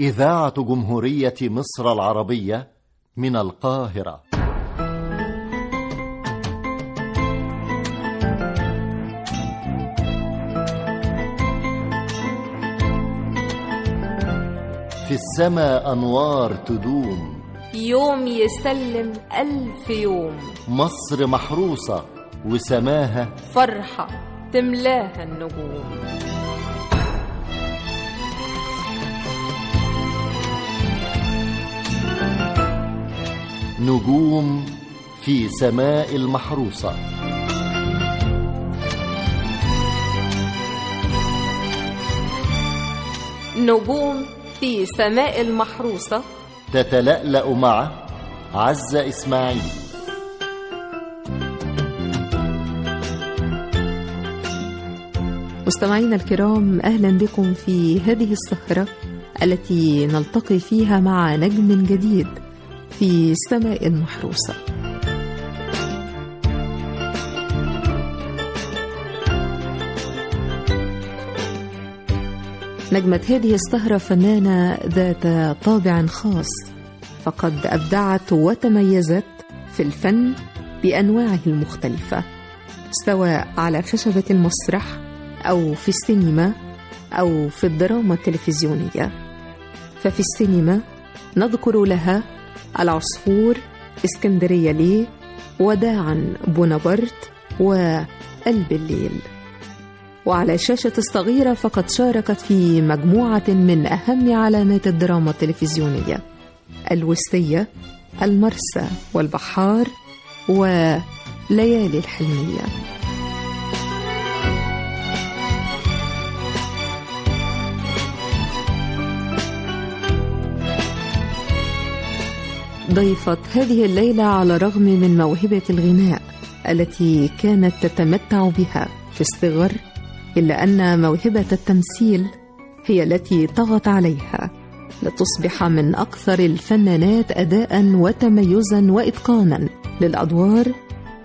إذاعة جمهورية مصر العربية من القاهرة. في السماء أنوار تدوم. يوم يسلم ألف يوم. مصر محروسة وسماها فرحة تملاها النجوم. نجوم في سماء المحروسة. نجوم في سماء المحروسة. تتلألأ مع عزة إسماعيل. مستمعينا الكرام أهلا بكم في هذه السهرة التي نلتقي فيها مع نجم جديد. في السماء المحروسه نجمة هذه السهرة فنانة ذات طابع خاص فقد أبدعت وتميزت في الفن بأنواعه المختلفة سواء على خشبة المسرح أو في السينما أو في الدراما التلفزيونية. ففي السينما نذكر لها العصفور اسكندرية ليه وداعا بونابرت وقلب الليل. وعلى الشاشة الصغيرة فقد شاركت في مجموعة من أهم علامات الدراما التلفزيونية الوسية المرسى والبحار وليالي الحلمية. ضيفت هذه الليلة على الرغم من موهبة الغناء التي كانت تتمتع بها في الصغر إلا أن موهبة التمثيل هي التي طغت عليها لتصبح من أكثر الفنانات أداء وتميزا وإتقانا للأدوار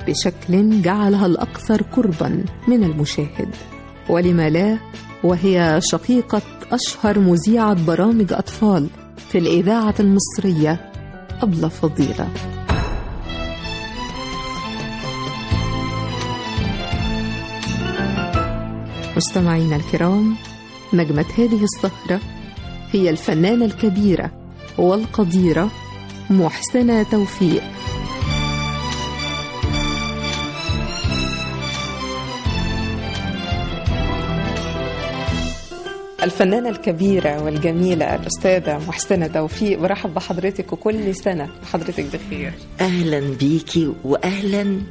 بشكل جعلها الأكثر قربا من المشاهد. ولما لا وهي شقيقة أشهر مذيعة برامج أطفال في الإذاعة المصرية أبلة فضيلة. مستمعينا الكرام نجمة هذه السهرة هي الفنانة الكبيرة والقديرة محسنة توفيق. الفنانة الكبيرة والجميلة الأستاذة محسنة توفيق برحب بحضرتك وكل سنة. وحضرتك بخير. أهلا بيكي واهلا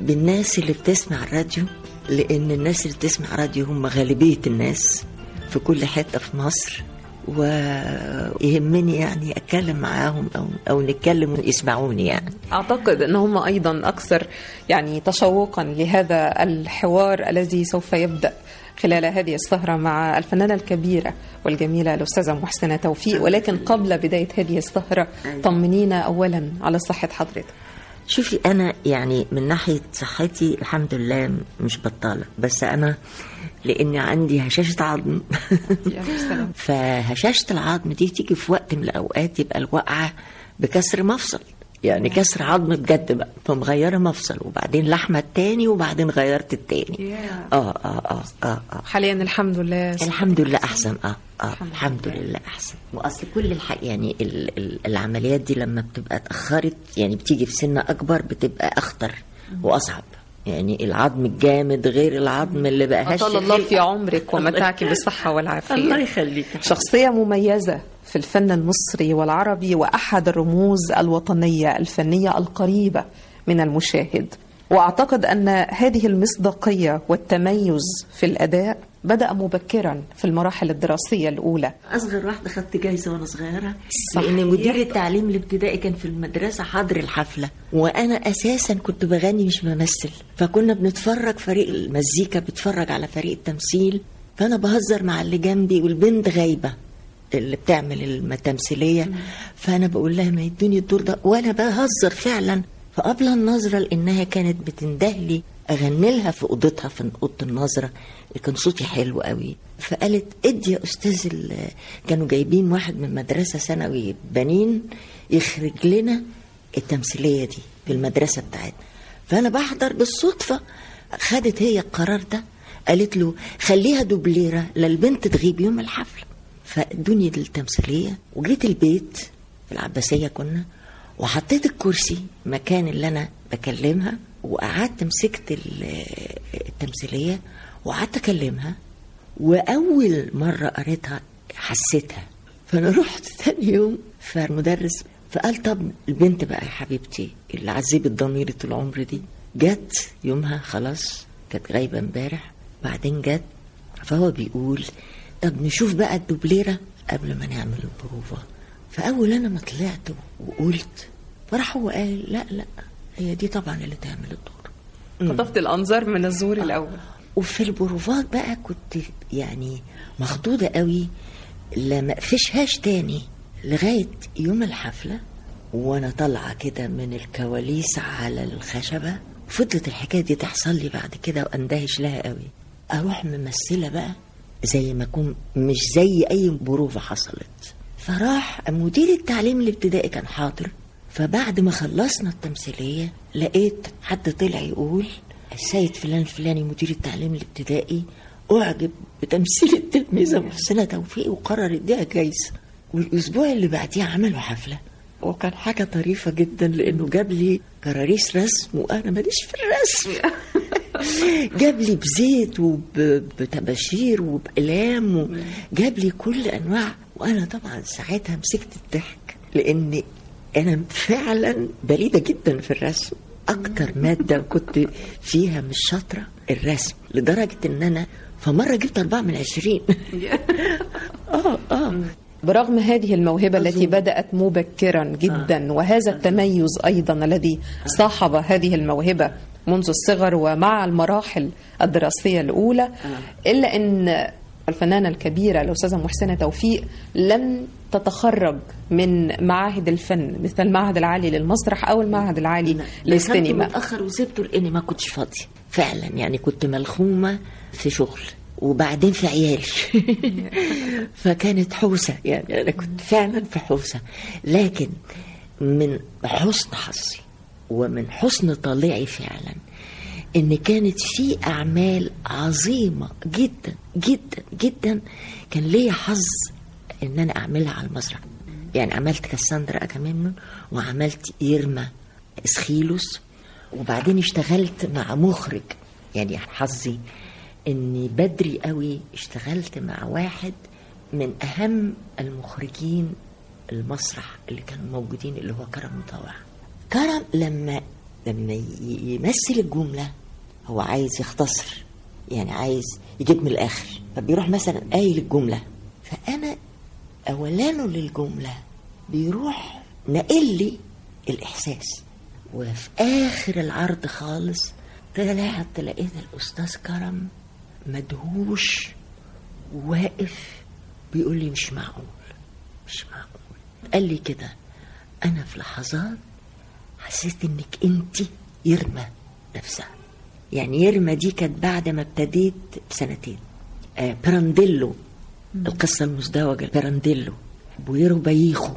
بالناس اللي بتسمع الراديو لأن الناس اللي بتسمع راديو هم غالبية الناس في كل حتة في مصر. ويهمني يعني أتكلم معاهم أو أو نتكلم ويسمعوني يعني. أعتقد أن هم أيضا أكثر يعني تشوقا لهذا الحوار الذي سوف يبدأ. خلال هذه السهرة مع الفنانة الكبيرة والجميلة الأستاذة محسنة توفيق. ولكن قبل بداية هذه السهرة طمنينا أولا على صحة حضرتك. شوفي أنا يعني من ناحية صحتي الحمد لله مش بطالة بس أنا لأني عندي هشاشة عظم. فهشاشة العظم دي تيجي في وقت من الأوقات يبقى الوقعة بكسر مفصل. يعني كسر عظم بجد بقى. فمغيره مفصل وبعدين لحمة التاني وبعدين غيرت التاني. آه آه آه آه, آه. حاليا الحمد لله. الحمد لله أحسن. آه آه. الحمد لله. أحسن. وأصل كل الحق يعني ال ال العمليات دي لما بتبقى اتأخرت يعني بتيجي في سن أكبر بتبقى أخطر وأصعب. يعني العظم الجامد غير العظم اللي بقى هش أطال الله في عمرك ومتعك بالصحة والعافية. الله يخليك. شخصية مميزة في الفن المصري والعربي وأحد الرموز الوطنية الفنية القريبة من المشاهد. وأعتقد أن هذه المصداقية والتميز في الأداء بدأ مبكرا في المراحل الدراسية الأولى. أصغر واحدة خدت جايزة وأنا صغيرة صح. لأن مدير التعليم الابتدائي كان في المدرسة حاضر الحفلة وأنا أساسا كنت بغني مش بمثل فكنا بنتفرج فريق المزيكا بيتفرج على فريق التمثيل فأنا بهزر مع اللي جنبي والبنت غايبة اللي بتعمل التمثيلية فأنا بقول لها ما يدوني الدور ده وأنا بهزر فعلا. فقبل النظرة لأنها كانت بتندهلي أغني لها في أوضتها في أوضة النظرة كان صوتي حلو قوي. فقالت ادي يا أستاذ كانوا جايبين واحد من مدرسة ثانوي بنين يخرج لنا التمثيلية دي في المدرسة بتاعتنا. فأنا بحضر بالصدفة خدت هي القرار ده قالت له خليها دوبليرة للبنت تغيب يوم الحفلة. فأدوني التمثيلية وجيت البيت في العباسية كنا وحطيت الكرسي مكان اللي أنا بكلمها وقعدت مسكت ال- التمثيلية وقعدت أكلمها وأول مرة قريتها حسيتها. فأنا رحت تاني يوم فالمدرس فقال طب البنت بقى يا حبيبتي اللي عذبت ضميري طول عمري دي جت يومها خلاص كانت غايبة امبارح بعدين جت فهو بيقول طب نشوف بقى الدوبليرة قبل ما نعمل البروفة. فأول أنا ما طلعت وقلت فراح هو قال لا لا هي دي طبعا اللي تعمل الدور. خطفت الأنظار من الزور الأول. وفي البروفات بقى كنت يعني مخضوضة قوي لا ما اقفشهاش تاني. لغاية يوم الحفلة وأنا طالعة كده من الكواليس على الخشبة فضلت الحكاية دي تحصل لي بعد كده وأندهش لها قوي. أروح ممثلة بقى زي ما أكون مش زي أي بروفة حصلت. فراح مدير التعليم الابتدائي كان حاضر. فبعد ما خلصنا التمثيلية لقيت حد طلع يقول السيد فلان الفلاني مدير التعليم الابتدائي أعجب بتمثيل التلميذة محسنة توفيق وقرر يديها جايزة. والأسبوع اللي بعديه عملوا حفلة. وكان حاجة طريفة جدا لأنه جاب لي كراريس رسم وأنا ماليش في الرسم. جاب لي بزيت وبتباشير وبأقلام جاب لي كل أنواع. وأنا طبعا ساعتها مسكت الضحك لأن أنا فعلا بليدة جدا في الرسم. أكتر مادة كنت فيها مش شاطرة الرسم. لدرجة إن أنا فمرة جبت أربعة من عشرين. آه آه. برغم هذه الموهبة التي بدأت مبكرا جدا وهذا التميز أيضا الذي صاحب هذه الموهبة منذ الصغر ومع المراحل الدراسية الأولى إلا أن الفنانة الكبيرة الأستاذة محسنة توفيق لم تتخرج من معاهد الفن مثل المعهد العالي للمسرح أو المعهد العالي للسينما. متأخر وسبته لأني ما كنتش فاضية. فعلا يعني كنت ملخومة في شغل وبعدين في عيالي فكانت حوسة يعني أنا كنت فعلا في حوسة. لكن من حسن حظي ومن حسن طالعي فعلا إن كانت في أعمال عظيمة جدا جدا جدا كان ليا حظ إن أنا أعملها على المسرح يعني عملت كاساندرا اكاميمنون وعملت يرما إسخيلوس وبعدين اشتغلت مع مخرج. يعني حظي إني بدري قوي اشتغلت مع واحد من أهم المخرجين المسرح اللي كانوا موجودين اللي هو كرم مطوع. كرم لما لما يمثل الجملة هو عايز يختصر يعني عايز يجيب من الآخر. فبيروح مثلا قايل الجملة. فأنا أولانه للجملة بيروح نقل لي الإحساس. وفي آخر العرض خالص طلعت لقيت الأستاذ كرم مدهوش واقف بيقول لي مش معقول مش معقول. قال لي كده أنا في لحظات حسيت إنك أنت يرمى نفسها. يعني يرمى دي كانت بعد ما ابتديت بسنتين. آه بيرانديللو القصة المزدوجة. بيرانديللو بويرو بايخو.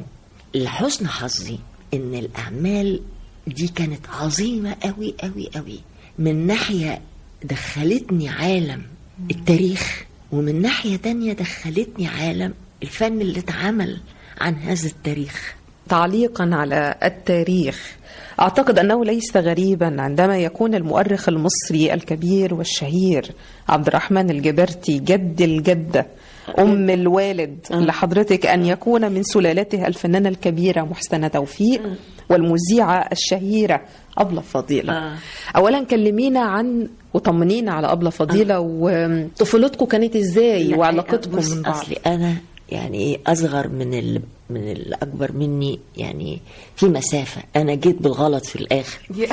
لحسن حظي إن الأعمال دي كانت عظيمة قوي قوي قوي من ناحية دخلتني عالم التاريخ ومن ناحية تانية دخلتني عالم الفن اللي اتعمل عن هذا التاريخ. تعليقا على التاريخ. أعتقد أنه ليس غريبا عندما يكون المؤرخ المصري الكبير والشهير عبد الرحمن الجبرتي جد الجده أم الوالد لحضرتك أن يكون من سلالته الفنانة الكبيرة محسنه توفيق والمذيعة الشهيرة أبلة فضيلة. آه. اولا كلمينا عن وطمنينا على أبلة فضيلة وطفولتكم كانت إزاي لا، وعلاقتكم من بعض أصلي أنا يعني أصغر من ال... من الأكبر مني يعني في مسافة. أنا جيت بالغلط في الآخر.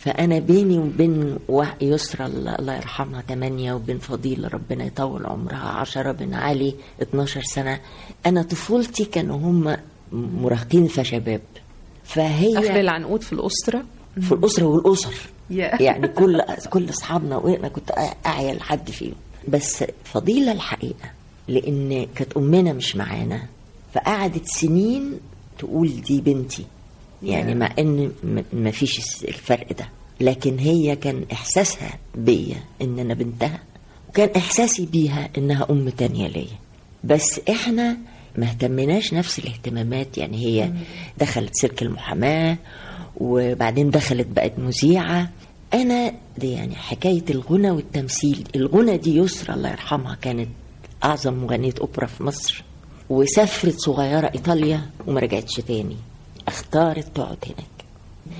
فأنا بيني وبين يسرى الله يرحمها 8 وبين فضيلة ربنا يطول عمرها 10 بن علي 12 سنة. أنا طفولتي كانوا هم مراهقين فشباب. فهي اخر العنقود في الأسرة؟ في الأسرة والأسر. يا. يعني كل كل أصحابنا وأنا كنت أعيا لحد فيهم. بس فضيلة الحقيقة لأن كانت أمنا مش معانا فقعدت سنين تقول دي بنتي. يعني مع إن ما فيش الفرق ده. لكن هي كان إحساسها بيا إن أنا بنتها وكان إحساسي بيها إنها أم تانية ليا. بس إحنا ما اهتمناش نفس الاهتمامات. يعني هي دخلت سلك المحاماة وبعدين دخلت بقت مذيعة. أنا دي يعني حكاية الغنى والتمثيل. الغنى دي يسرى الله يرحمها كانت أعظم مغنية أوبرا في مصر وسافرت صغيرة إيطاليا وما رجعتش تاني. اختارت تقعد هناك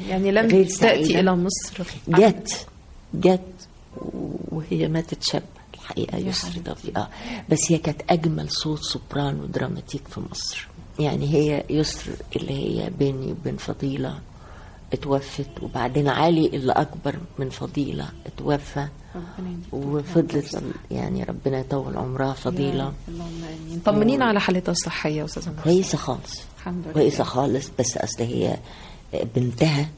يعني لم تعد إلى مصر. جت جت وهي ماتت شابة الحقيقة يسرى توفيق آه. بس هي كانت أجمل صوت سوبرانو dramatic في مصر. يعني هي يسرى اللي هي بيني وبين فضيلة اتوفت وبعدين علي اللي أكبر من فضيلة اتوفى. وفضلت يعني ربنا يطول عمرها فضيلة. طمنينا على حالتها الصحية يا أستاذة مرسي. كويسة خالص. الحمد لله. كويسة خالص بس أصل هي بنتها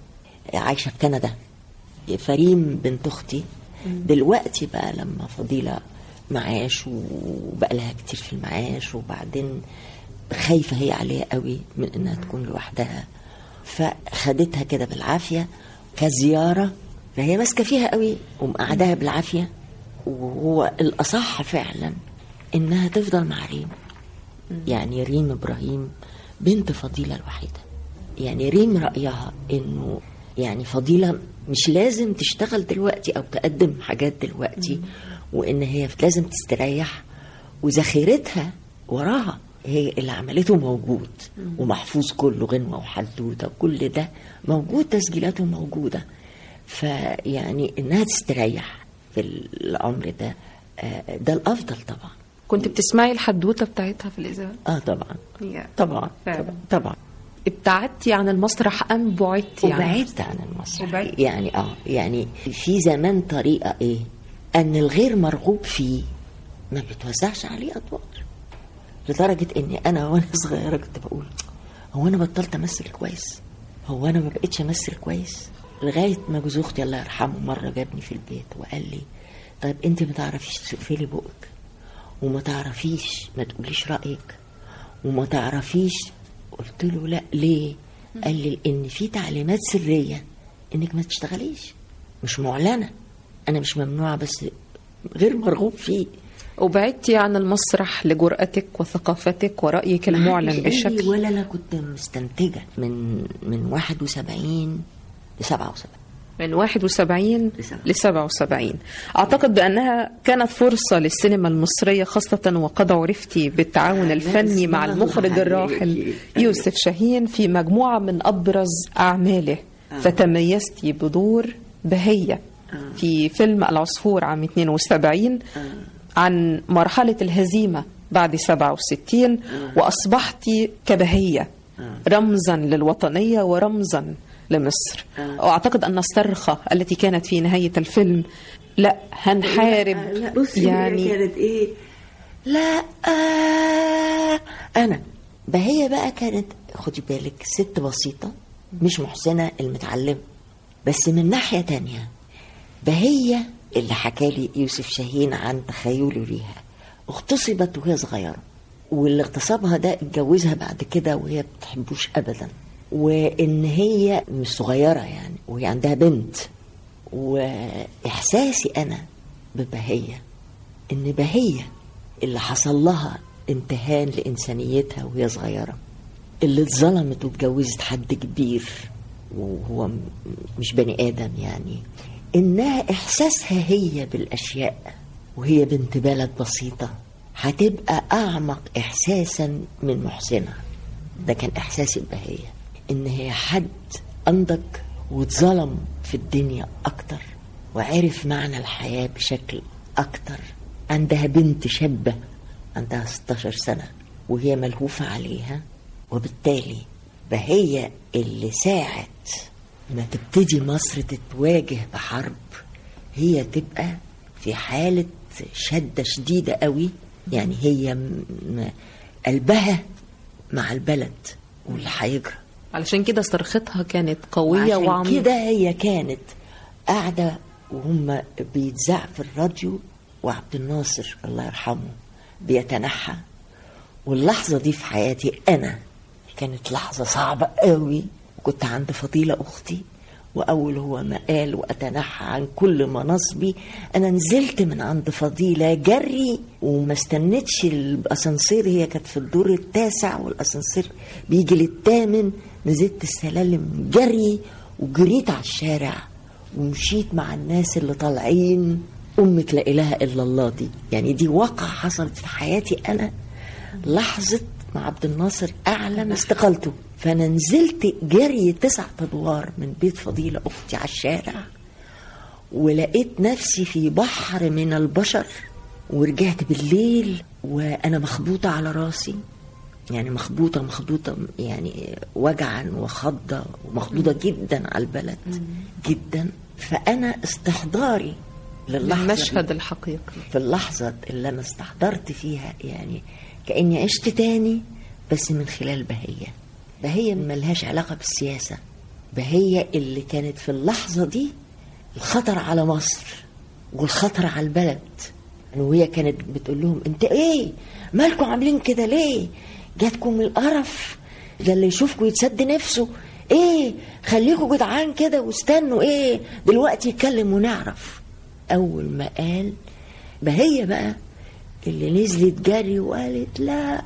عايشة في كندا. فريم بنت أختي. دلوقتي بقى لما فضيلة معاش وبقى لها كتير في المعاش وبعدين خايفة هي عليها قوي من إنها تكون لوحدها. فخدتها كده بالعافية كزيارة. فهي ماسكة فيها قوي ومقعداها بالعافية. وهو الأصح فعلا إنها تفضل مع ريم. يعني ريم إبراهيم بنت فضيلة الوحيدة. يعني ريم رأيها إنه يعني فضيلة مش لازم تشتغل دلوقتي أو تقدم حاجات دلوقتي وإن هي لازم تستريح وذخيرتها وراها هي اللي عملته موجود ومحفوظ كله غنوه وحدوتة وكل ده موجود تسجيلاته موجودة. فيعني إنها تستريح في العمر ده. آه، ده الأفضل طبعا. كنت بتسمعي الحدوتة بتاعتها في الإذاعة آه طبعا يا. طبعا فعلا. طبعا. ابتعدتي عن المسرح أم بعدتي عنه؟ وبعدت عن المسرح وبعدت. يعني آه يعني في زمان طريقة إيه إن الغير مرغوب فيه ما بتوزعش عليه أدوار لدرجة إني أنا وأنا صغيرة كنت بقول هو أنا بطلت أمثل كويس هو أنا ما بقتش أمثل كويس لغاية ما جوز أختي الله يرحمه مرة جابني في البيت وقال لي طيب أنت ما تعرفيش تقفلي بقك وما تعرفيش ما تقوليش رأيك. وما تعرفيش قلت له لا ليه؟ قال لي ان في تعليمات سرية إنك ما تشتغليش. مش معلنة. أنا مش ممنوعة بس غير مرغوب فيه. وبعدتي عن المسرح لجرأتك وثقافتك ورأيك المعلن بشكل. ولا أنا كنت مستنتجة من من 71 ل 77 من 71 لسبعة. ل 77 أعتقد بأنها كانت فرصة للسينما المصرية خاصة وقد عرفتي بالتعاون الفني مع المخرج الراحل. يوسف شاهين في مجموعة من أبرز أعماله. فتميزتي بدور بهية في فيلم العصفور عام 72 عن مرحلة الهزيمة بعد 67 وأصبحت كبهية رمزا للوطنية ورمزا لمصر. وأعتقد أن الصرخة التي كانت في نهاية الفيلم لا هنحارب. لا بصي يعني كانت إيه؟ لا آه أنا. بهي بقى كانت خدي بالك ست بسيطة مش محسنة المتعلمة. بس من ناحية تانية بهي اللي حكى لي يوسف شاهين عن تخيله ليها. اغتصبت وهي صغيرة واللي اغتصبها ده اتجوزها بعد كده وهي بتحبوش ابدا. وإن هي مش صغيرة يعني وهي عندها بنت. وإحساسي أنا ببهية إن بهية اللي حصل لها امتهان لإنسانيتها وهي صغيرة. اللي اتظلمت واتجوزت حد كبير وهو مش بني آدم يعني. إنها إحساسها هي بالأشياء وهي بنت بلد بسيطة هتبقى أعمق احساسا من محسنه ده كان إحساسي ببهية. إن هي حد أنضج واتظلم في الدنيا أكتر وعرف معنى الحياة بشكل أكتر. عندها بنت شابة عندها 16 سنة وهي ملهوفة عليها وبالتالي بهي اللي ساعة ما تبتدي مصر تتواجه بحرب. هي تبقى في حالة شدة شديدة قوي يعني هي قلبها مع البلد واللي هيجرى. علشان كده صرختها كانت قوية وعميقة. كده هي كانت قاعدة وهم بيتذاع في الراديو وعبد الناصر الله يرحمه بيتنحى. واللحظة دي في حياتي أنا كانت لحظة صعبة قوي. كنت عند فضيلة أختي. وأول هو ما قال وأتنحى عن كل مناصبي. أنا نزلت من عند فضيلة جري وما استنتش الأسانسير هي كانت في الدور التاسع والأسانسير بيجي للثامن نزلت السلالم جري وجريت على الشارع ومشيت مع الناس اللي طالعين. أمة لا إله إلا الله دي يعني دي واقعة حصلت في حياتي أنا. لحظة مع عبد الناصر أعلن استقالته. فأنا نزلت جري تسعة أدوار من بيت فضيلة أختي على الشارع ولقيت نفسي في بحر من البشر ورجعت بالليل وأنا مخبوطة على راسي. يعني مخبوطة مخبوطة يعني وجعا وخضة ومخضوضة جدا على البلد. جدا. فأنا استحضاري للحظة دي. المشهد الحقيقي. في اللحظة اللي أنا استحضرت فيها يعني كأني عشت تاني بس من خلال بهية. بهية ملهاش علاقة بالسياسة. بهية اللي كانت في اللحظة دي الخطر على مصر والخطر على البلد. وهي كانت بتقول لهم أنت إيه؟ مالكم عاملين كده ليه؟ جاتكم القرف ده اللي يشوفكم يتسد نفسه. إيه؟ خليكم جدعان كده واستنوا إيه؟ دلوقتي يتكلم ونعرف. أول ما قال بهي بقى اللي نزلت جري وقالت لا.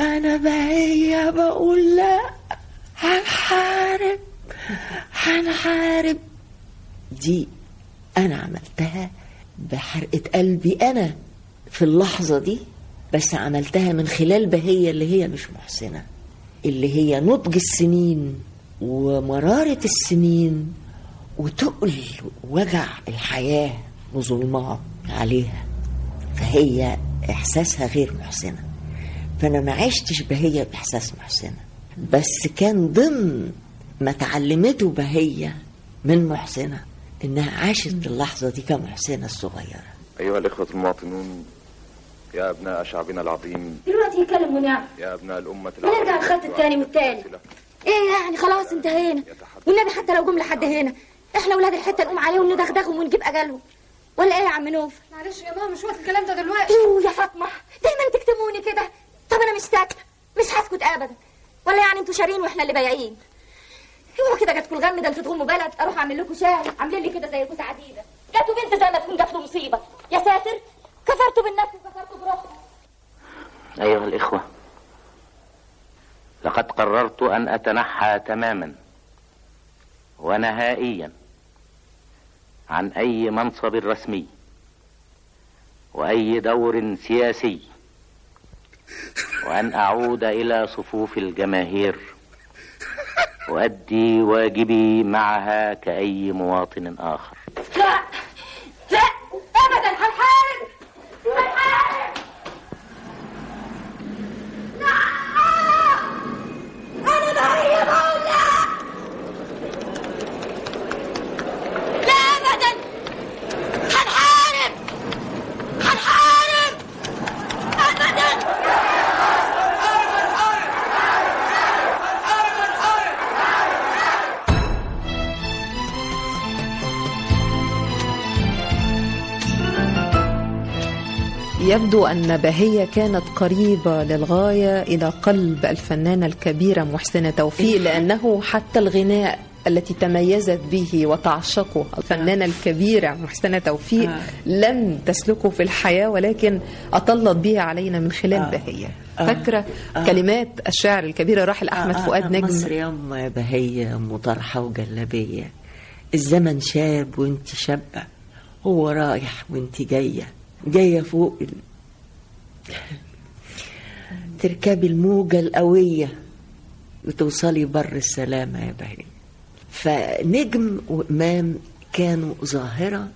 أنا بهي بقول لا. هنحارب. هنحارب. دي أنا عملتها بحرقة قلبي أنا في اللحظة دي بس عملتها من خلال بهية اللي هي مش محسنة اللي هي نضج السنين ومرارة السنين وتقل وجع الحياة وظلمها عليها. فهي إحساسها غير محسنة. فأنا ما عشتش بهية بإحساس محسنة. بس كان ضمن ما تعلمته بهية من محسنة إنها عاشت اللحظة دي كمحسنة الصغيرة. أيها الإخوة المواطنون يا أبناء شعبنا العظيم دلوقتي يتكلم ونعم يا أبناء الأمة ونرجع الخط التاني والتالت إيه يعني خلاص انتهينا. والنبي حتى لو جم لحد هنا إحنا ولاد الحتة نقوم عليهم ندغدغهم ونجيب أجلهم. ولا إيه يا عم نوف؟ معلش يا ماما مش وقت الكلام ده دلوقتي. أوه يا فاطمة دايما تكتموني كده. طب أنا مش ساكته مش هسكت ابدا. ولا يعني أنتوا شارين وإحنا اللي بايعين. اوعوا كده جاتكم الغم ده أنتوا تغموا بلد. أروح أعمل لكم شاي. عاملين لي كده زي كوسه عديده جاتوا بنت زي ما تكون جات له مصيبة. يا ساتر. كفرتوا بالنفس وكفرتوا بروحكم. أيها الإخوة لقد قررت أن أتنحى تماما ونهائيا عن أي منصب رسمي وأي دور سياسي وأن أعود إلى صفوف الجماهير. وأدي واجبي معها كأي مواطن آخر. يبدو أن بهية كانت قريبة للغاية إلى قلب الفنانة الكبيرة محسنة توفيق لأنه حتى الغناء التي تميزت به وتعشقه الفنانة الكبيرة محسنة توفيق لم تسلكه في الحياة ولكن أطلت به علينا من خلال بهية. فاكرة كلمات الشاعر الكبير الراحل أحمد آه، آه، فؤاد آه، نجم؟ مصر ياما يا بهية أم طرحة وجلابية. الزمن شاب وانت شابة هو رايح وانت جاية. جاية فوق. تركبي الموجة القوية وتوصلي بر السلامة يا بهية فنجم وإمام كانوا ظاهرة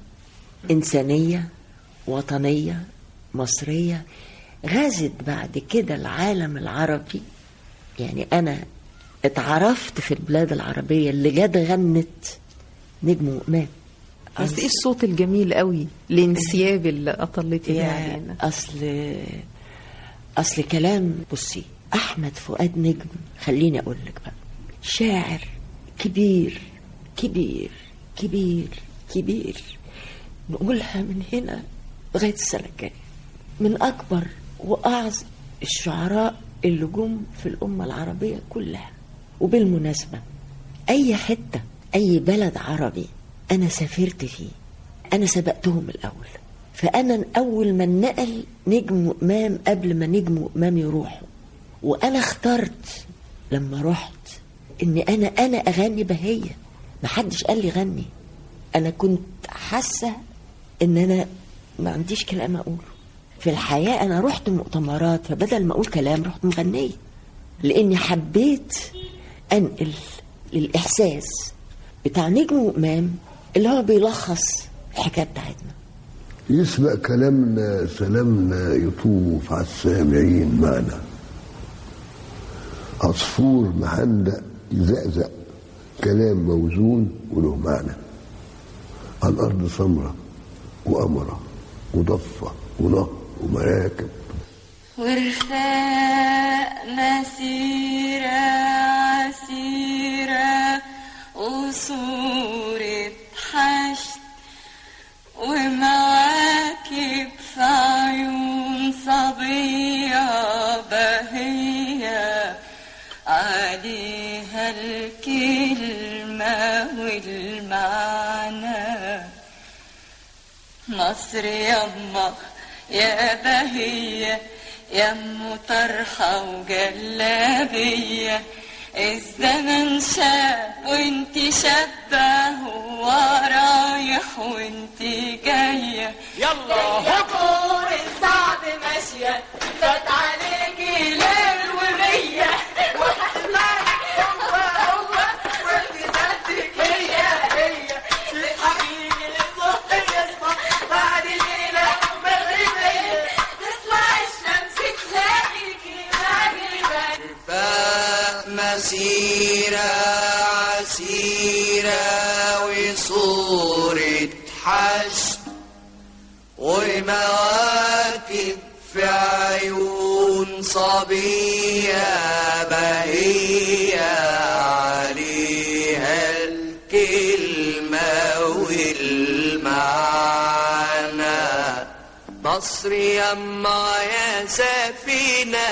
إنسانية وطنية مصرية. غزت بعد كده العالم العربي. يعني أنا اتعرفت في البلاد العربية اللي جت غنت نجم وإمام. بس إيه الصوت الجميل قوي؟ الانسياب اللي يا علينا. اصل أصل كلام بصي أحمد فؤاد نجم خليني أقول لك بقى. شاعر كبير كبير كبير كبير. نقولها من هنا لغاية السنة الجاية. من أكبر واعظم الشعراء اللي جم في الأمة العربية كلها. وبالمناسبة أي حتة أي بلد عربي أنا سافرت فيه. أنا سبقتهم الأول. فأنا اول من نقل نجم وامام قبل ما نجم وامام يروحوا وأنا اخترت لما رحت إن أنا أنا أغني بهيه ما حدش قال لي غني. أنا كنت حاسة إن أنا ما عنديش كلام أقوله. في الحياة أنا رحت مؤتمرات فبدل ما أقول كلام رحت مغنية. لأني حبيت أنقل للإحساس بتاع نجم وامام اللي هو بيلخص الحكاية بتاعتنا. يسبق كلامنا سلامنا يطوف على السامعين معنا. عصفور محندق يزقزق كلام موزون وله معنى. على الأرض سمرة وقمرة وضفة ونهر ومراكب. ورفاق مسيرة عسيرة وصورة صبية بهية عليها الكلمة والمعنى. مصر يما يا بهية يم طرحة وجلابية الزمن شاب وانت شابة ورايح وانت جاية. يلا هبور الصعب ماشية. فات عليكي ليل مسيرة عسيرة وصورة حشد ومواكب في عيون صبية بهية عليها الكلمة والمعنى. مصر يما يا سفينة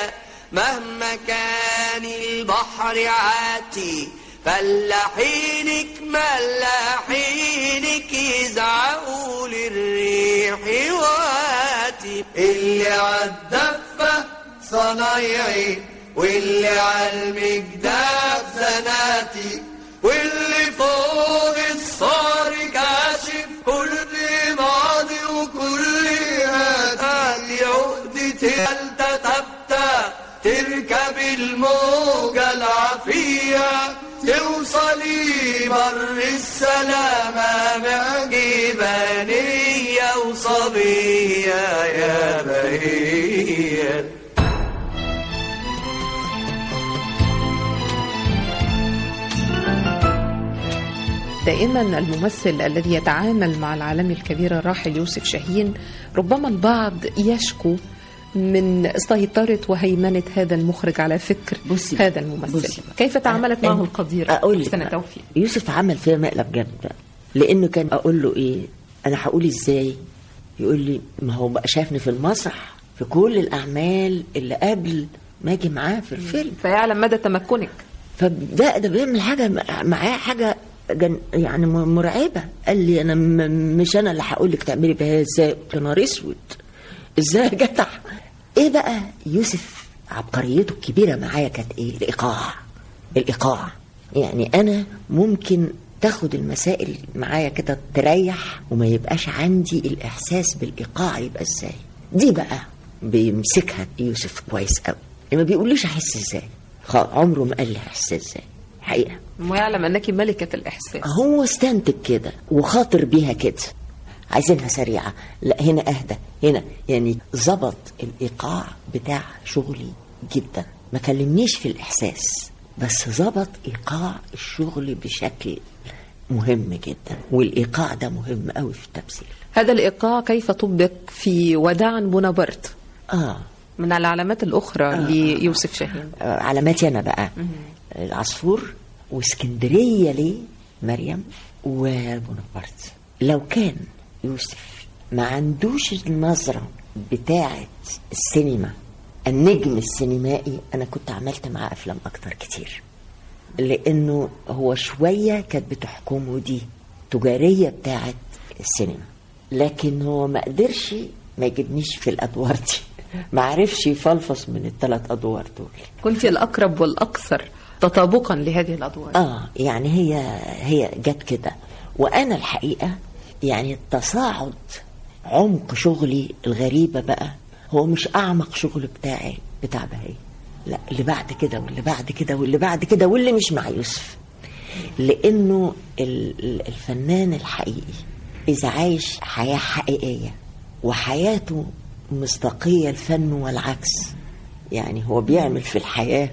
مهما كان البحر عاتي فلاحينك ملاحينك يزعقوا للريح واتي. اللي عالدفة صنايعي واللي عالمجداف زناتي واللي فوق الصار تركب الموجة العافية توصلي بر السلامة معجبانية وصبية يا بهية. دائما الممثل الذي يتعامل مع العالم الكبير الراحل يوسف شاهين ربما البعض يشكو من سيطرة وهيمنة هذا المخرج على فكر بصي هذا الممثل. بصي كيف تعاملت معه أنا القديرة أقول لك سنة توفيق. يوسف عمل فيها مقلب جامد لأنه كان أقول له إيه أنا هقول إزاي؟ يقول لي ما هو بقى شافني في المسرح في كل الأعمال اللي قبل ما أجي معاه في الفيلم. فيعلم مدى تمكنك. فده ده بيعمل حاجة معاه حاجة جن يعني م- مرعبة. قال لي أنا م- مش أنا اللي هقول لك تعملي إزاي قلت له نهار أسود. إزاي يا جدع؟ إيه بقى؟ يوسف عبقريته الكبيرة معايا كانت إيه؟ الإيقاع. الإيقاع. يعني أنا ممكن تاخد المسائل معايا كده تريح وما يبقاش عندي الإحساس بالإيقاع يبقى إزاي؟ دي بقى بيمسكها يوسف كويس قوي. ما بيقوليش أحس إزاي. عمره ما قال لي أحس إزاي. حقيقة. ويعلم أنك ملكة الإحساس. هو استنتج كده وخاطر بيها كده. عايزينها سريعة. لا هنا أهدى. هنا يعني ظبط الإيقاع بتاع شغلي جدا. ما كلمنيش في الإحساس بس ظبط إيقاع الشغل بشكل مهم جدا. والإيقاع ده مهم قوي في التمثيل. هذا الإيقاع كيف طبق في وداعا بونابرت؟ آه. من العلامات الأخرى ليوسف شاهين. آه، علاماتي أنا بقى. العصفور واسكندرية ليه مريم وبونابرت. لو كان يوسف ما عندوش النظرة بتاعه السينما. النجم السينمائي أنا كنت عملت معاه أفلام أكتر كتير. لأنه هو شوية كانت بتحكمه دي تجارية بتاعه السينما. لكن هو ما قدرش ما يجيبنيش في الأدوار دي. ما عرفش يفلفص من الثلاث أدوار دول. كنت الأقرب والأكثر تطابقا لهذه الأدوار. آه يعني هي هي جت كده. وأنا الحقيقة يعني التصاعد عمق شغلي الغريبة بقى. هو مش أعمق شغل بتاعي بتاع بهي لا اللي بعد كده واللي بعد كده واللي بعد كده واللي مش مع يوسف. ال- الفنان الحقيقي إذا عايش حياة حقيقية وحياته مصداقية الفن والعكس يعني هو بيعمل في الحياة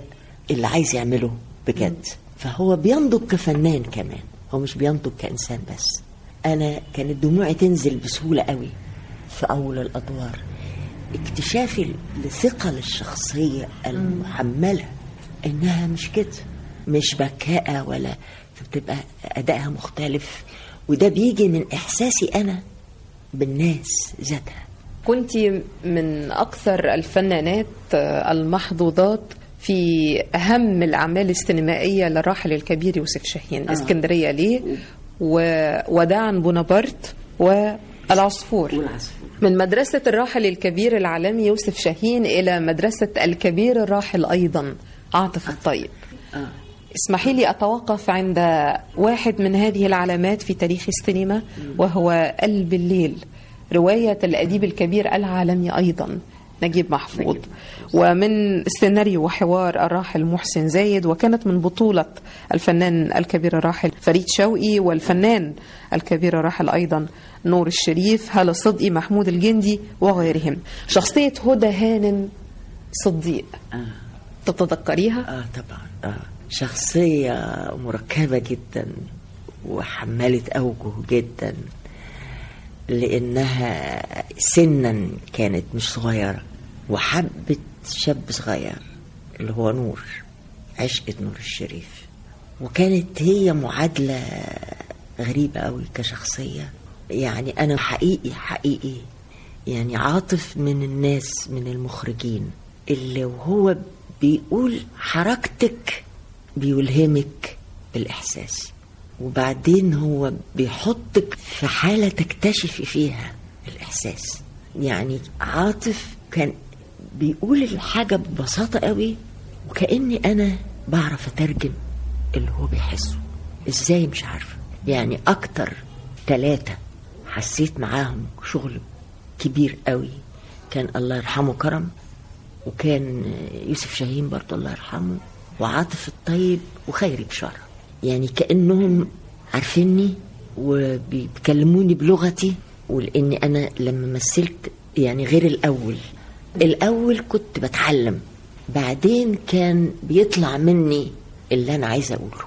اللي عايز يعمله بجد. فهو بينضج كفنان كمان هو مش بينضج كإنسان بس. أنا كانت دموعي تنزل بسهولة قوي في أول الأدوار. اكتشافي لثقل الشخصية المحملة إنها مش كده مش بكاءة ولا بتبقى أدائها مختلف وده بيجي من إحساسي أنا بالناس ذاتها. كنت من أكثر الفنانات المحظوظات في أهم الأعمال السينمائية للراحل الكبير يوسف شاهين آه. إسكندرية ليه؟ ووداعا بونابرت والعصفور. والعصفور. من مدرسة الراحل الكبير العالمي يوسف شاهين إلى مدرسة الكبير الراحل أيضا. عاطف الطيب آه. اسمحي لي أتوقف عند واحد من هذه العلامات في تاريخ السينما وهو قلب الليل. رواية الأديب الكبير العالمي أيضا. نجيب محفوظ. ومن سيناريو وحوار الراحل محسن زايد وكانت من بطولة الفنان الكبير الراحل فريد شوقي والفنان الكبير الراحل أيضا نور الشريف هلا صدقي محمود الجندي وغيرهم. شخصية هدى هانم صديق. آه. تتذكريها؟ آه طبعا. آه. شخصية مركبة جدا وحمالة أوجه جدا. لأنها سنا كانت مش صغيرة وحبت شاب صغير اللي هو نور عشقة نور الشريف. وكانت هي معادلة غريبة أوي كشخصية. يعني أنا حقيقي حقيقي يعني عاطف من الناس من المخرجين اللي وهو بيقول حركتك بيلهمك الإحساس. وبعدين هو بيحطك في حالة تكتشفي فيها الإحساس. يعني عاطف كان بيقول الحاجة ببساطة قوي وكأني أنا بعرف أترجم اللي هو بيحسه. إزاي مش عارفة؟ يعني أكتر ثلاثة حسيت معاهم شغل كبير قوي. كان الله يرحمه كرم وكان يوسف شاهين برضه الله يرحمه وعاطف الطيب وخيري بشارة. يعني كأنهم عارفيني وبيكلموني بلغتي ولأني أنا لما مثلت يعني غير الأول. الأول كنت بتعلم بعدين كان بيطلع مني اللي أنا عايزة أقوله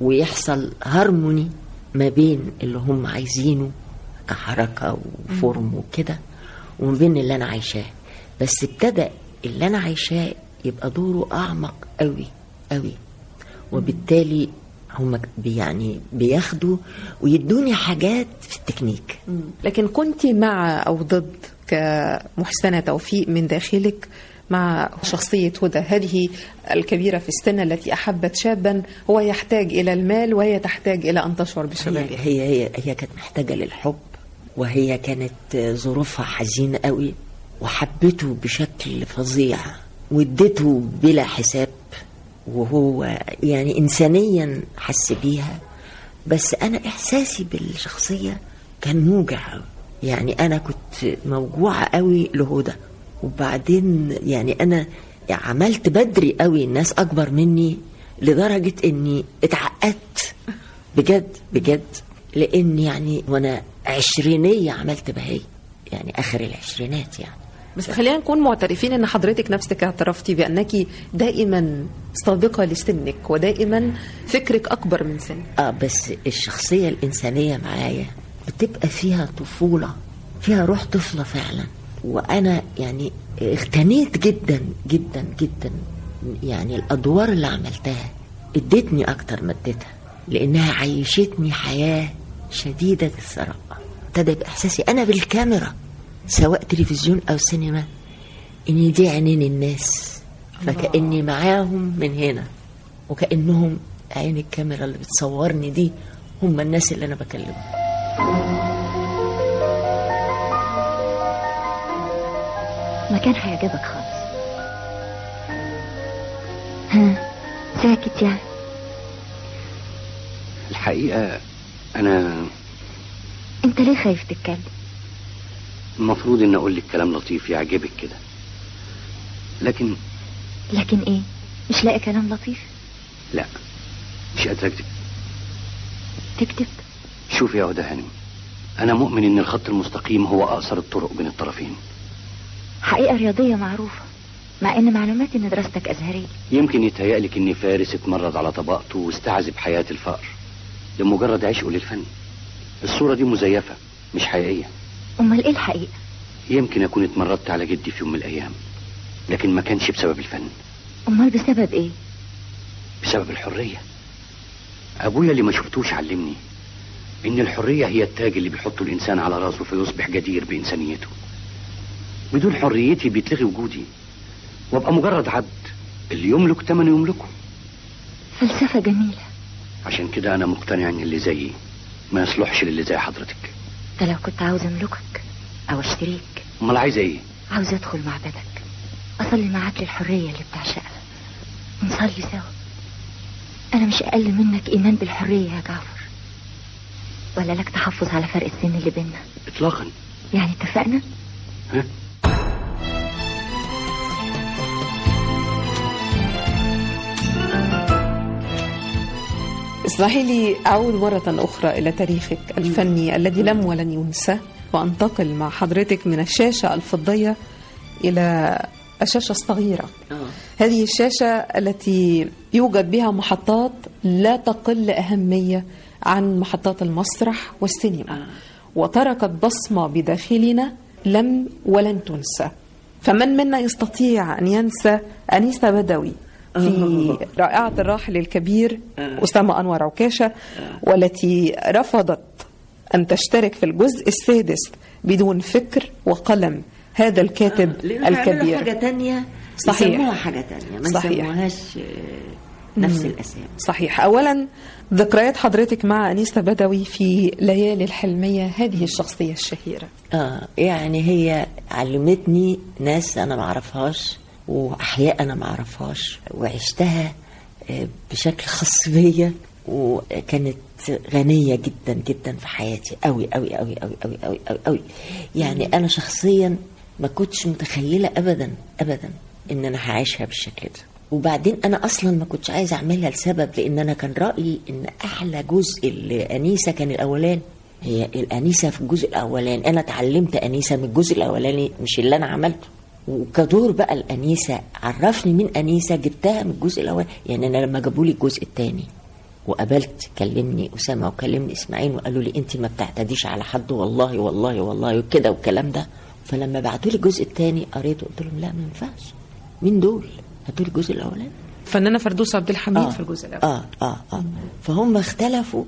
ويحصل هارموني ما بين اللي هم عايزينه كحركة و form وكده وما بين اللي أنا عايشاه. بس ابتدى اللي أنا عايشاه يبقى دوره أعمق قوي قوي وبالتالي هم يعني بياخدوا ويدوني حاجات في التكنيك. لكن كنت مع أو ضد كمحسنة توفيق من داخلك مع شخصية هدى؟ هذه الكبيرة في السن التي أحبت شابا هو يحتاج إلى المال وهي تحتاج إلى أن تشعر هي بشبابها. هي هي, هي كانت محتاجة للحب وهي كانت ظروفها حزينة قوي وحبته بشكل فظيع وادته بلا حساب. وهو يعني إنسانيا حس بيها بس أنا إحساسي بالشخصية كان موجع. يعني أنا كنت موجوعة قوي لهدى وبعدين يعني أنا عملت بدري قوي الناس أكبر مني لدرجة إني اتعقدت. بجد بجد. لأن يعني وأنا عشرينية عملت بهي يعني آخر العشرينات يعني. بس خلينا نكون معترفين إن حضرتك نفسك اعترفتي بأنك دائما سابقه لسنك ودائما فكرك أكبر من سنك. آه بس الشخصية الإنسانية معايا بتبقى فيها طفولة فيها روح طفلة فعلا. وأنا يعني اغتنيت جدا جدا جدا يعني الأدوار اللي عملتها ادتني أكتر ما اديتها لأنها عيشتني حياة شديدة الثراء. ابتدى بإحساسي أنا بالكاميرا. سواء تلفزيون أو سينما ان دي عينين الناس فكأني معاهم من هنا وكأنهم عين الكاميرا اللي بتصورني دي هم الناس اللي أنا بكلمهم. مكان هيعجبك خالص. ها ساكت يعني. الحقيقة أنا أنت ليه خايف تتكلم؟ المفروض إن أقول لك كلام لطيف يعجبك كده. لكن لكن إيه؟ مش لاقي كلام لطيف؟ لا مش قادر أكتب تكتب. شوف يا هدى هانم أنا مؤمن إن الخط المستقيم هو أقصر الطرق بين الطرفين. حقيقة رياضية معروفة مع إن معلوماتي إن دراستك أزهرية. يمكن يتهيألك إن فارس اتمرد على طبقته واستعذب حياة الفقر لمجرد عشقه للفن. الصورة دي مزيفة مش حقيقية. أمال إيه الحقيقة؟ يمكن أكون اتمردت على جدي في يوم من الأيام لكن ما كانش بسبب الفن. أمال بسبب إيه؟ بسبب الحرية. أبويا اللي ما شفتوش علمني إن الحرية هي التاج اللي بيحطه الإنسان على راسه فيصبح جدير بإنسانيته. بدون حريتي بيتلغي وجودي. وأبقى مجرد عبد اللي يملك تمن يملكه فلسفة جميلة. عشان كده أنا مقتنع إن اللي زيي ما يصلحش للي زي حضرتك. ده لو كنت عاوز أملكك أو أشتريك. أمال عايزة إيه؟ عاوز أدخل معبدك أصلي معاك للحرية اللي بتعشقها. نصلي سوا. أنا مش أقل منك إيمان بالحرية يا جعفر. ولا لك تحفظ على فرق السن اللي بينا إطلاقا. يعني اتفقنا؟ ها؟ اسمحي لي أعود مرة أخرى إلى تاريخك الفني الذي لم ولن ينسى وأنتقل مع حضرتك من الشاشة الفضية إلى الشاشة الصغيرة. هذه الشاشة التي يوجد بها محطات لا تقل أهمية عن محطات المسرح والسينما. وتركت بصمة بداخلنا لم ولن تنسى. فمن منا يستطيع أن ينسى أنيسة بدوي؟ في رائعة الراحل الكبير أسامة أنور عكاشة والتي رفضت أن تشترك في الجزء السادس بدون فكر وقلم هذا الكاتب هيعملوا الكبير. حاجة تانية. صحيح. يسموها حاجة تانية ما صحيح. يسموهاش آه، نفس. الأسامي. صحيح. أولا ذكريات حضرتك مع أنيسة بدوي في ليالي الحلمية هذه الشخصية الشهيرة. آه يعني هي علمتني ناس أنا ما أعرفهاش وأحياء أنا ما أعرفهاش وعشتها آه، بشكل خاص بيا وكانت غنية جدا جدا في حياتي قوي قوي قوي قوي قوي قوي قوي, قوي. يعني أنا شخصيا ما كنتش متخيلة ابدا ابدا إن أنا هعيشها بالشكل ده. وبعدين أنا أصلا ما كنتش عايزة أعملها لسبب لأن أنا كان رأيي إن أحلى جزء لأنيسة كان الأولاني. هي الأنيسة في الجزء الأولاني. أنا اتعلمت أنيسة من الجزء الأولاني مش اللي أنا عملته. وكدور بقى الأنيسة عرفني مين أنيسة جبتها من الجزء الاولاني يعني أنا لما جابوا لي الجزء الثاني وقابلت كلمني أسامة وكلمني إسماعيل وقالوا لي انت ما بتعتديش على حد والله والله والله وكده والكلام ده. فلما بعتوا لي الجزء الثاني قريته قلت لهم لا ما ينفعش. مين دول؟ هاتوا لي الجزء الاولاني فنانة فردوس عبد الحميد آه. في الجزء الأول. آه آه آه. فهم اختلفوا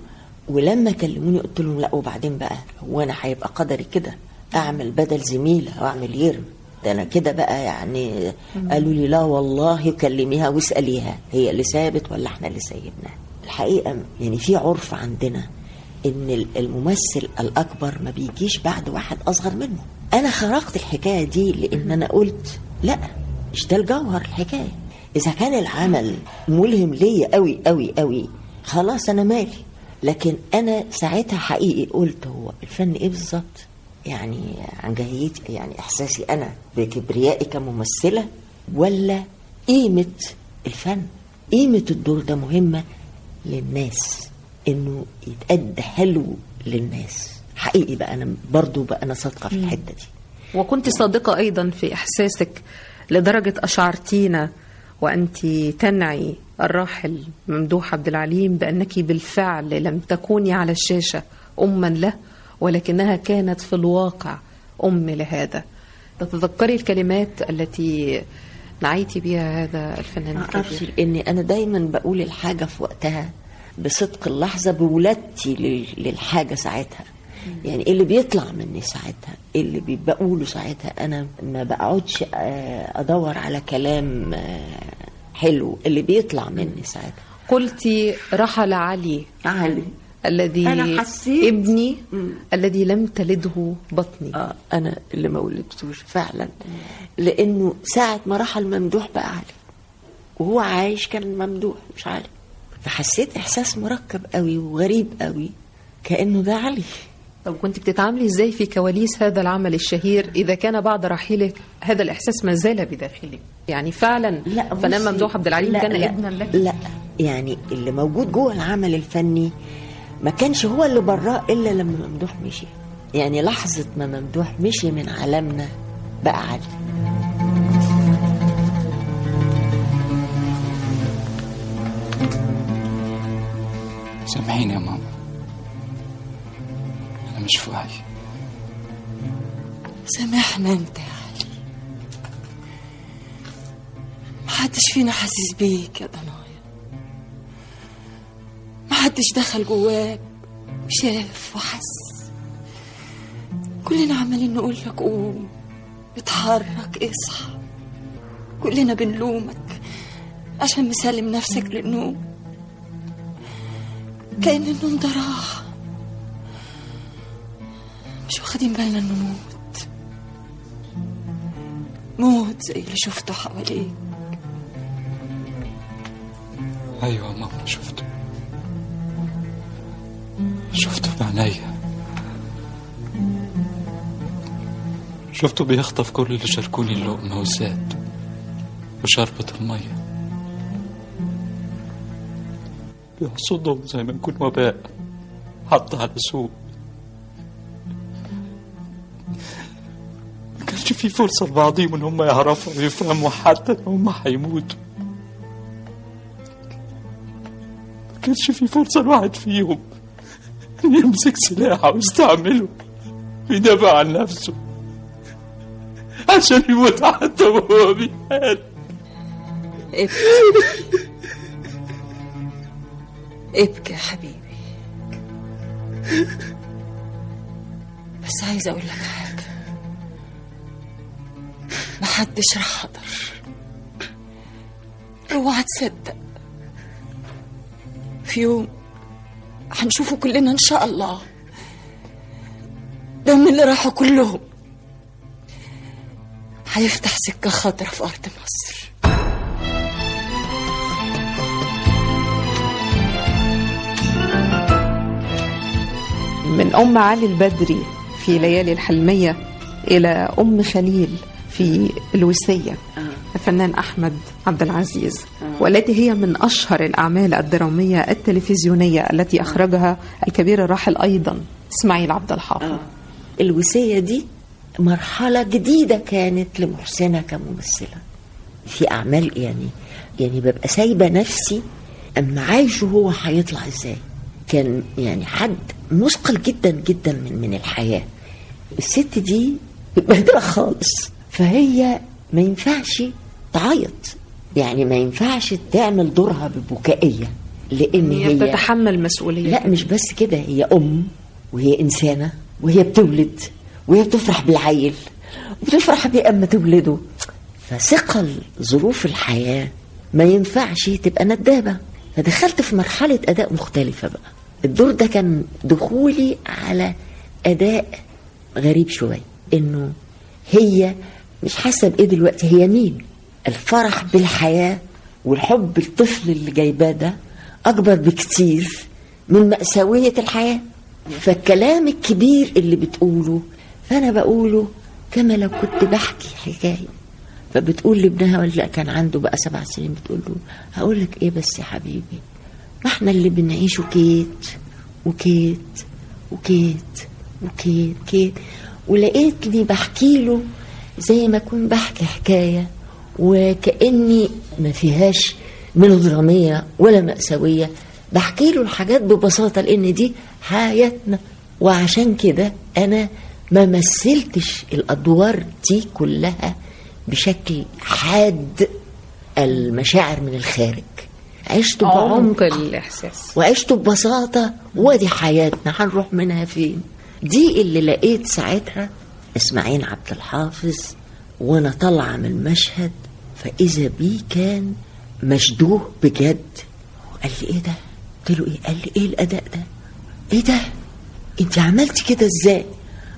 ولما كلموني قلت لهم لا وبعدين بقى هو أنا هيبقى قدري كده أعمل بدل زميلة وأعمل يرم. ده أنا كده بقى يعني قالوا لي لا والله كلميها واسأليها هي اللي سابت ولا إحنا اللي سيبناها الحقيقة يعني في عرف عندنا إن الممثل الأكبر ما بيجيش بعد واحد أصغر منه. أنا خرقت الحكاية دي لأن أنا قلت لا مش ده الجوهر الحكاية. إذا كان العمل ملهم ليا قوي قوي قوي خلاص أنا مالي. لكن أنا ساعتها حقيقي قلت هو الفن إيه بالظبط؟ يعني عن جاهيتي يعني إحساسي أنا بكبريائي كممثلة ولا قيمة الفن؟ قيمة الدور ده مهمة للناس إنه يتأدى حلو للناس. حقيقي بقى أنا برضو بقى أنا صادقة في الحتة دي. وكنت صادقة أيضا في إحساسك لدرجة أشعرتينا وأنت تنعي الراحل ممدوح عبد العليم بأنك بالفعل لم تكوني على الشاشة أما له ولكنها كانت في الواقع أم لهذا. تتذكري الكلمات التي نعيتي بها هذا الفنان الكبير؟ لأني أنا دايما بقول الحاجة في وقتها بصدق اللحظة بولادتي لل- للحاجة ساعتها. يعني إيه اللي بيطلع مني ساعتها؟ إيه اللي بقوله ساعتها؟ أنا ما بقعدش آه، أدور على كلام آه، حلو. اللي بيطلع مني ساعتها. قلتي رحل علي. علي. الذي أنا حسيت. ابني الذي لم تلده بطني. آه أنا اللي ما ولدتوش فعلا. لأنه ساعة ما رحل ممدوح بقى علي وهو عايش كان ممدوح مش علي فحسيت إحساس مركب قوي وغريب قوي كأنه ده علي طب كنت بتتعاملي إزاي في كواليس هذا العمل الشهير؟ إذا كان بعد رحيله هذا الإحساس ما زال بداخلي. يعني فعلا لا فنان بصي، ممدوح عبد العليم لا كان لا ابنا لك؟ لا. يعني اللي موجود جوه العمل الفني ما كانش هو اللي براه إلا لما ممدوح مشي. يعني لحظة ما ممدوح مشي من عالمنا بقى علي سامحيني يا ماما. أنا مش في وعي سامحنا أنت يا علي. محدش فينا حاسس بيك يا محدش دخل جواك وشاف وحس. كلنا عمالين نقول لك قوم. اتحرك اصحى. كلنا بنلومك عشان مسلم نفسك للنوم. كأن النوم ده راح. مش واخدين بالنا إنه موت. موت زي اللي شفته حواليك. يا ماما شفته. شفته بعينيا شفته بيخطف كل اللي شاركوني اللقمة والزاد وشربة المية. بيحصدهم زي ما يكون وباء حط على سوق ما كانش في فرصة لبعضهم إن هم يعرفوا ويفهموا حتى إن هم هيموتوا ما كانش في فرصة لواحد فيهم. يمسك سلاح ويستعمله ويدافع عن نفسه. عشان يموت حتى وهو بيحارب. ابكي. ابكي يا حبيبي. بس عايزة أقول لك حاجة. محدش راح حضر. اوعى تصدق. في يوم هنشوفه كلنا إن شاء الله. ده من اللي راحوا كلهم. هيفتح سكة خضرا في أرض مصر. من أم علي البدري في ليالي الحلمية إلى أم خليل. في الوسية. الفنان أحمد عبد العزيز. والتي هي من أشهر الأعمال الدرامية التلفزيونية التي أخرجها الكبير الراحل أيضا إسماعيل عبد الحافظ. الوسية دي مرحلة جديدة كانت لمحسنة كممثلة. في أعمال يعني يعني ببقى سايبة نفسي أما عايشه هو هيطلع إزاي. كان يعني حد مثقل جدا جدا من من الحياة. الست دي متبهدلة خالص. فهي ما ينفعش تعيط. يعني ما ينفعش تعمل دورها ببكائية لأن هي هي بتتحمل مسؤولية. لا مش بس كده هي أم وهي إنسانة وهي بتولد وهي بتفرح بالعيل وبتفرح بيه أما تولده. فثقل ظروف الحياة ما ينفعش تبقى ندابة. فدخلت في مرحلة أداء مختلفة بقى. الدور ده كان دخولي على أداء غريب شوية إنه هي مش حاسة بإيه دلوقتي هي مين؟ الفرح بالحياة والحب الطفل اللي جايباه ده أكبر بكتير من مأساوية الحياة. فالكلام الكبير اللي بتقوله فأنا بقوله كما لو كنت بحكي حكاية. فبتقول لابنها ولا كان عنده بقى سبع سنين. بتقول له هقول لك إيه بس يا حبيبي ما إحنا اللي بنعيشه كيت وكيت وكيت وكيت كيت ولقيتني بحكي له زي ما أكون بحكي حكاية وكأني ما فيهاش ميلودرامية ولا مأساوية. بحكي له الحاجات ببساطة لأن دي حياتنا. وعشان كده أنا ما مثلتش الأدوار دي كلها بشكل حاد المشاعر من الخارج. عشت عمق بعمق الإحساس. وعشت ببساطة ودي حياتنا هنروح منها فين؟ دي اللي لقيت ساعتها إسماعيل عبد الحافظ وأنا طالعة من المشهد فإذا بيه كان مشدوه بجد. قال لي إيه ده؟ قلت له إيه؟ قال لي إيه الأداء ده؟ إيه ده؟ أنت عملتي كده إزاي؟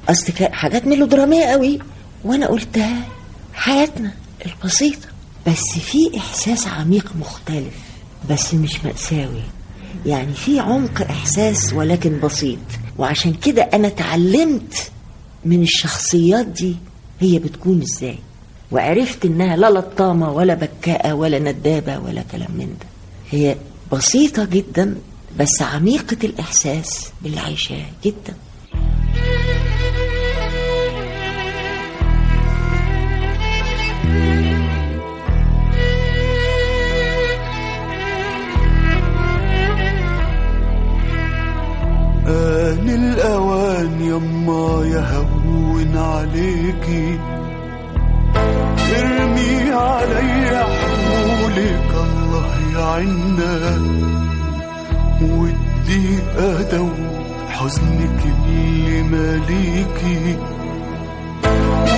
أصل حاجات ميلودراميه قوي. وأنا قلتها حياتنا البسيطة. بس في إحساس عميق مختلف بس مش مأساوي. يعني في عمق إحساس ولكن بسيط. وعشان كده أنا اتعلمت من الشخصيات دي هي بتكون إزاي؟ وعرفت إنها لا لطامه ولا بكاءة ولا ندابة ولا كلام من ده. هي بسيطة جدا بس عميقة الإحساس اللي عايشاه جدا. آن الأوان يما يهون عليكي ارمي علي حمولك الله يعنا ودي أدو حزنك اللي ماليكي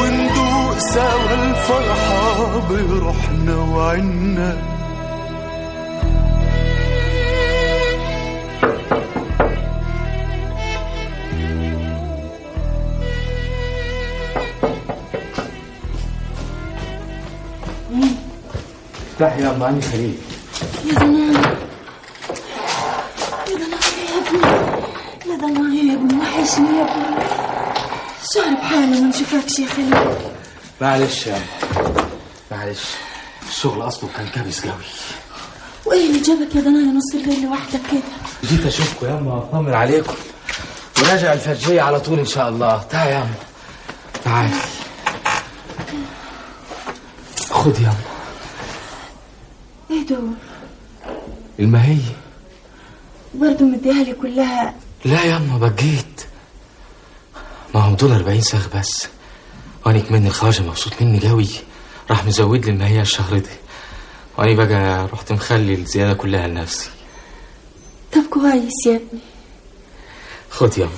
وندوق سوا الفرحة بروحنا وعنا. افتحي يا ام، أنا خليل يا ضنايا يا ضنايا يا ابني يا ضنايا يا ابني وحشني يا ابني شهر بحاله ما نشوفكش يا خليل معلش. يا معلش الشغل أصله كان كابس قوي. وايه اللي جابك يا ضنايا نص الليل لوحدك كده جيت أشوفكم يا ام أطمن عليكم. وراجع الفجرية على طول إن شاء الله. تعالي يا ام تعالي خد يا ام إيه دول المهي. برضه مديها لي كلها. لا يا أما بجيت ما هم دول 40 ساغ بس. وأنا كمان الخواجة مبسوط مني قوي. راح مزود لي المهية الشهر ده. وأنا بقى رحت مخلي الزيادة كلها لنفسي طب كويس يا ابني. خد يا أما.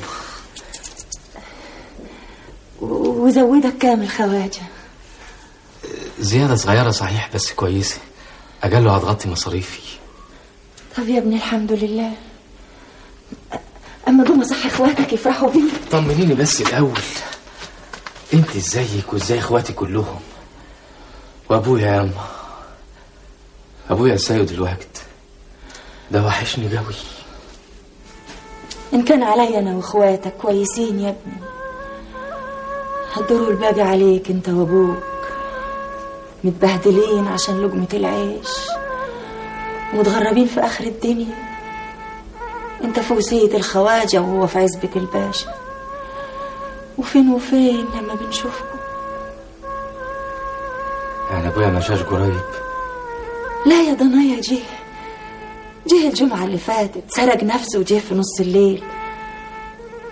و- وزودك كامل خواجه زيادة صغيرة صحيح بس كويسة. أقل هتغطي مصاريفي. طب يا ابني الحمد لله. أما دول صح إخواتك يفرحوا بيك. طمنيني بس الأول. أنت إزيك وإزاي إخواتي كلهم؟ وأبويا يا اما أبويا إزاي دلوقتي ده وحشني قوي. إن كان عليا أنا وإخواتك كويسين يا ابني. هتدوروا الباقي عليك أنت وأبوك. متبهدلين عشان لقمة العيش ومتغربين في آخر الدنيا. أنت في وسية الخواجة وهو في عزبة الباشا. وفين وفين لما بنشوفكم؟ يعني أبويا ما جاش قريب. لا يا ضنايا جه. جه الجمعة اللي فاتت سرق نفسه وجه في نص الليل.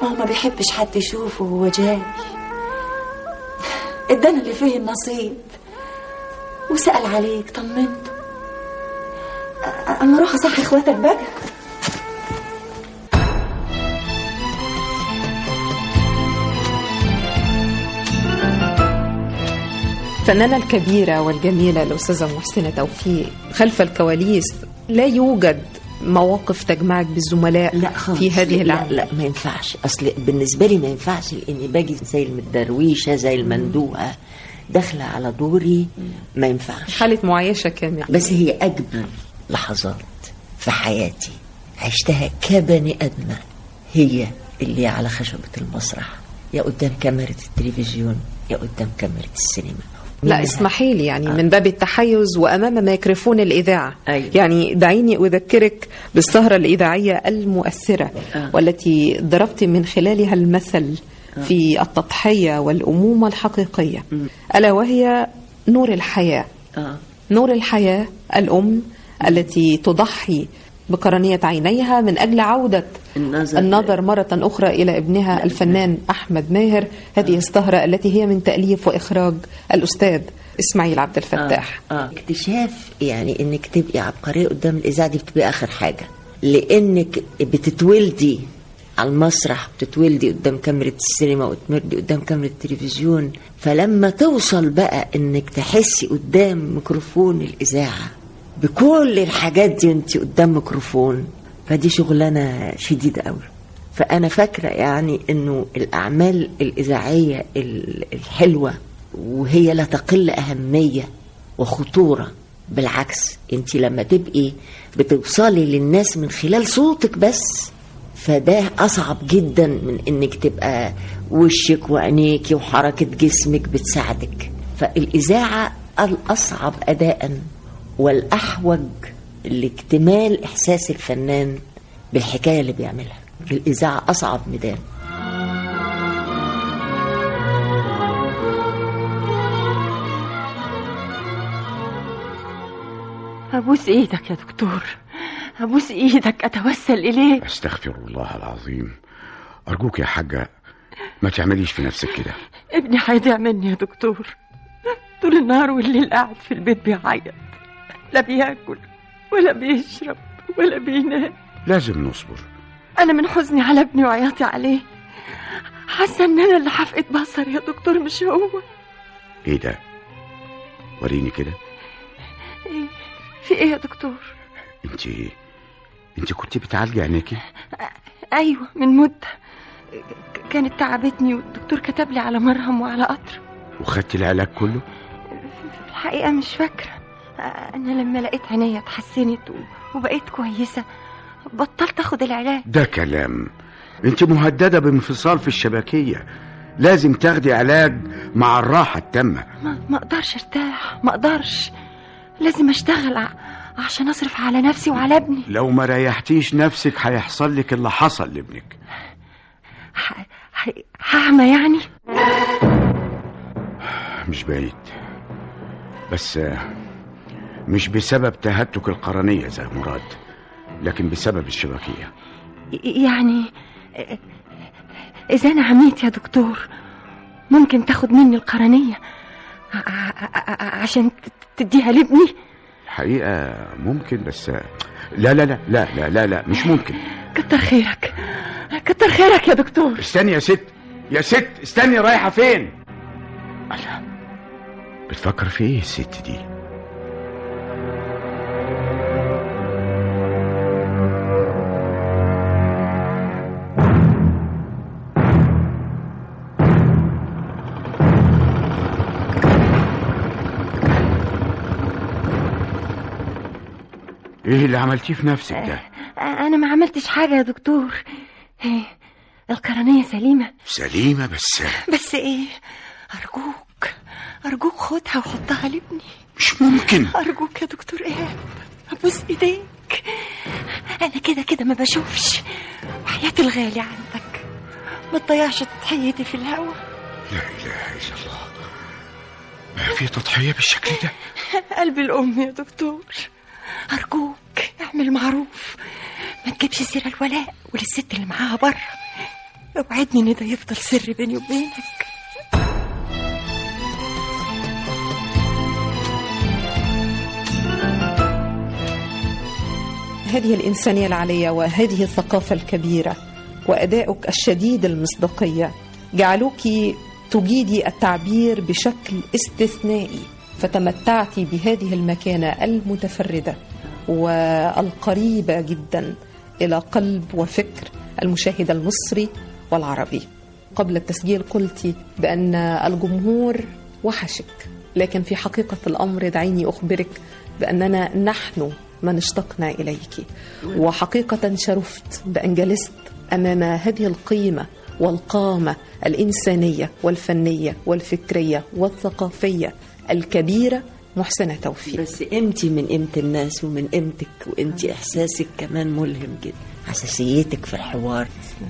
ما هو ما بيحبش حد يشوفه وهو جاي. ادانا اللي فيه النصيب. وسأل عليك طمنته أ- أما روح أصحي إخواتك بقى. الفنانة الكبيرة والجميلة الأستاذة محسنة توفيق خلف الكواليس لا يوجد مواقف تجمعك بالزملاء لا خالص. في هذه لا العمل. لا ما ينفعش. أصل بالنسبة لي ما ينفعش لأني باجي زي المدرويشة زي المندوقه داخلة على دوري ما ينفعش. حالة معايشة كاملة. بس هي أجمل لحظات في حياتي عشتها كبني آدمة هي اللي على خشبة المسرح. يا قدام كاميرا التلفزيون يا قدام كاميرا السينما. لا اسمحي لي يعني من باب التحيز وأمام ميكروفون الإذاعة. أيوة. يعني دعيني أذكرك بالسهرة الإذاعية المؤثرة آه. والتي ضربت من خلالها المثل في التضحية والأمومة الحقيقية ألا وهي نور الحياة آه. نور الحياة الأم التي تضحي بقرنية عينيها من أجل عودة النظر, النظر مرة أخرى إلى ابنها الفنان أحمد ماهر هذه السهرة التي هي من تأليف وإخراج الأستاذ إسماعيل عبد الفتاح آه. آه. اكتشاف يعني إنك تبقي عبقرية قدام الإذاعة دي بتبقى آخر حاجة لأنك بتتولدي على المسرح بتتولدي قدام كاميرا السينما وتمردي قدام كاميرا التلفزيون. فلما توصل بقى إنك تحسي قدام ميكروفون الإذاعة بكل الحاجات دي انت قدام ميكروفون فدي شغلانة شديدة قوي فأنا فاكرة يعني إنه الأعمال الإذاعية ال- الحلوة وهي لا تقل أهمية وخطورة. بالعكس انت لما تبقي بتوصلي للناس من خلال صوتك بس فده أصعب جدا من إنك تبقى وشك وعينيك وحركة جسمك بتساعدك. فالإذاعة الأصعب اداء والأحوج لاكتمال إحساس الفنان بالحكاية اللي بيعملها. الإذاعة أصعب ميدان. أبوس إيدك يا دكتور. أبوس إيدك أتوسل إليك أستغفر الله العظيم. أرجوك يا حاجة ما تعمليش في نفسك كده. ابني هيضيع مني يا دكتور. طول النهار والليل قاعد في البيت بيعيط. لا بياكل ولا بيشرب ولا بينام. لازم نصبر. أنا من حزني على ابني وعياطي عليه. حاسة إن أنا اللي هفقد بصر يا دكتور مش هو. إيه ده؟ وريني كده. إيه؟ في إيه يا دكتور؟ انت انت كنت بتعالجي عينيكي؟ أيوة من مدة. ك- كانت تعبتني والدكتور كتب لي على مرهم وعلى قطر. وخدتي العلاج كله؟ في الحقيقة مش فاكرة. أنا لما لقيت عينيا اتحسنت وبقيت كويسة بطلت أخد العلاج. ده كلام. انت مهددة بانفصال في الشبكية. لازم تاخدي علاج مع الراحة التامة. ما, ما أقدرش أرتاح ما أقدرش. لازم أشتغل ع- عشان أصرف على نفسي وعلى ابني. لو ما ريحتيش نفسك هيحصل لك اللي حصل لابنك. ح- ح- هعمى يعني؟ مش بعيد. بس مش بسبب تهتك القرنية زي مراد لكن بسبب الشبكية. يعني إذا أنا عميت يا دكتور ممكن تاخد مني القرنية عشان تديها لابني؟ الحقيقة ممكن بس لا لا لا لا لا لا, لا مش ممكن. كتر خيرك كتر خيرك يا دكتور. استني يا ست يا ست استني رايحة فين؟ الله بتفكر في إيه الست دي؟ إيه اللي عملتيه في نفسك ده؟ أنا ما عملتش حاجة يا دكتور. إيه، القرنية سليمة. سليمة بس. بس إيه؟ أرجوك أرجوك خدها وحطها لابني مش ممكن. أرجوك يا دكتور إيهاب. أبوس إيديك. أنا كده كده ما بشوفش. وحياتي الغالي عندك. ما تضيعش تضحيتي في الهوا. لا إله إلا الله. ما في تضحية بالشكل ده؟ قلب الأم يا دكتور. أرجوك اعمل معروف. ما تجيبش سيرة الولاء وللست اللي معاها بره. أوعدني إن ده يفضل سر بيني وبينك. هذه الإنسانية العالية وهذه الثقافة الكبيرة وأدائك الشديد المصداقية جعلوك تجيدي التعبير بشكل استثنائي. فتمتعت بهذه المكانة المتفردة والقريبة جدا إلى قلب وفكر المشاهد المصري والعربي. قبل التسجيل قلت بأن الجمهور وحشك لكن في حقيقة الأمر دعيني أخبرك بأننا نحن من اشتقنا إليك. وحقيقة شرفت بأن جلست أمام هذه القيمة والقامة الإنسانية والفنية والفكرية والثقافية الكبيرة محسنة توفيق. بس انت من قيمة الناس ومن قيمتك وانت احساسك كمان ملهم جدا. حساسيتك في الحوار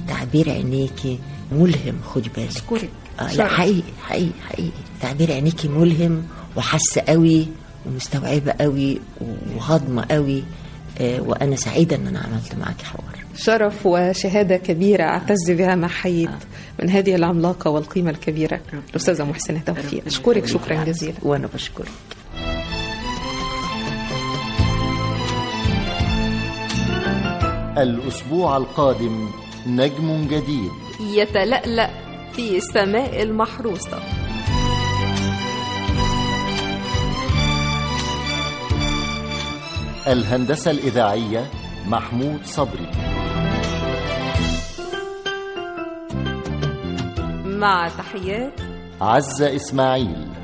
تعبير عينيكي ملهم خدي بالك. أشكرك. آه لا. حقيقي حقيقي حقيقي. تعبير عينيكي ملهم وحاسة قوي ومستوعبة قوي وهضمة قوي. وأنا سعيدة إن أنا عملت معاكي حوار. شرف وشهادة كبيرة أعتز بها ما حييت من هذه العملاقة والقيمة الكبيرة. الأستاذة محسنة توفيق. أشكرك شكرا جزيلا. وأنا بشكرك. الأسبوع القادم نجم جديد. يتلألأ في سماء المحروسة. الهندسة الإذاعية محمود صبري. مع تحيات عزة إسماعيل.